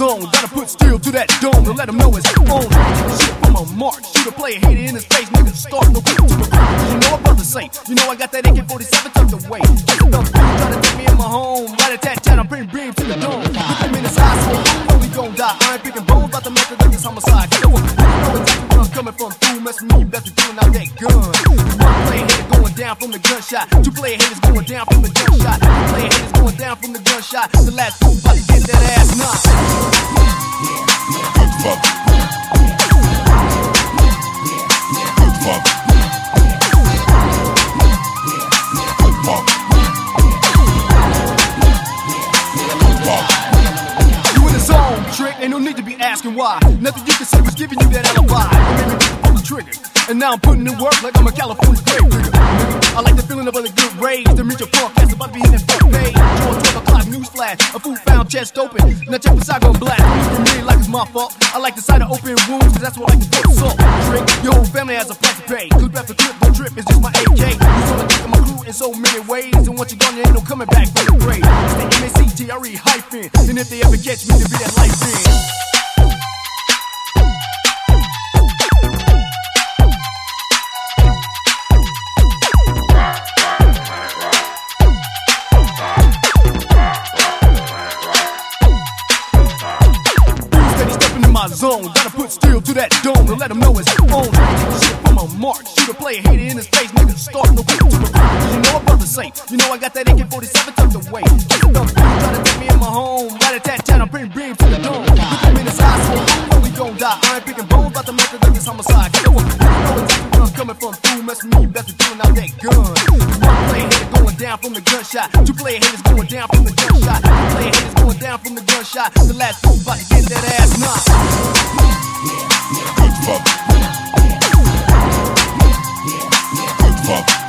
zone. Gotta put steel to that dome to let them know it's on. Shit from a mark. Shoot a player, hit it in his face. Niggas start no quick to the You know what brother say? You know I got that AK 47 tucked away. Enough food trying to take me in my home. Right at that tat, I'm bringing beam to the dome. Put them in his eyes, so we gon' die. I ain't picking bones about the method of this homicide. You know exactly where I'm coming from. Me, you best be doing out that. One player going down from the gunshot. Two player going down from the gunshot. Three player going down from the gunshot. The last two about to get that ass knocked. The. Ain't no need to be asking why. Nothing you can say was giving you that alibi. It made me pull the trigger. And now I'm putting in work like I'm a California grave digger. I like the feeling of a good rage. To meet your forecast about to be in that front page. Join 12 o'clock newsflash. A fool found chest open. Now check the side gon' black. Don't me like it's my fault. I like the sight of open wounds, cause that's what I like to salt. Trick, your whole family has a price to pay. Clip after clip, don't trip, it's just my AK. You sort of think of my crew in so many ways. And once you're gone, you ain't no coming back the grave. It's the M-A-C-T-R-E hyphen. And if they ever catch me, to be that life in. Gotta put steel to that dome to let them know it's on. Shit from a mark. Shoot a player, hit it in his face. Niggas start no quick to the You know what brother say? You know I got that AK 47 tucked away. Just the trying to take me in my home. Right at that tat, I'm bringing beam to the dome. Look them in his eyes, so know we gon' die. I ain't picking gunshot. Two player haters going down from the gunshot. Three player haters going down from the gunshot. The last two about to get that ass knocked. Good fuck. Good fuck.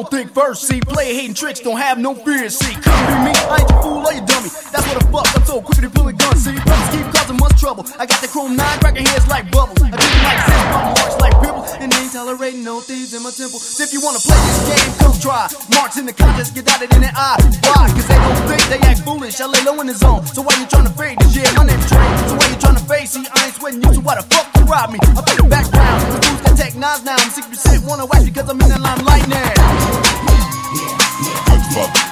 Don't think first. See, play hating tricks, don't have no fear. See, couldn't be me, I ain't your fool or your dummy. That's what the fuck, I'm so quick to pull a gun. See, brothers keep causing much trouble. I got the chrome nine, cracking heads like bubbles. I them like zip, my marks like pimple. And ain't tolerating no thieves in my temple. So if you wanna play this game, come try. Marks in the contest, get out it in the eye. Why? Cause they don't think they act foolish. I lay low in the zone. So why you tryna fade this? Yeah, my name's Trey. So why you tryna face? See, I ain't sweating you, so why the fuck you rob me? I play the tech knives now. I'm 6% wanna wax because I'm in the limelight now. Fuck.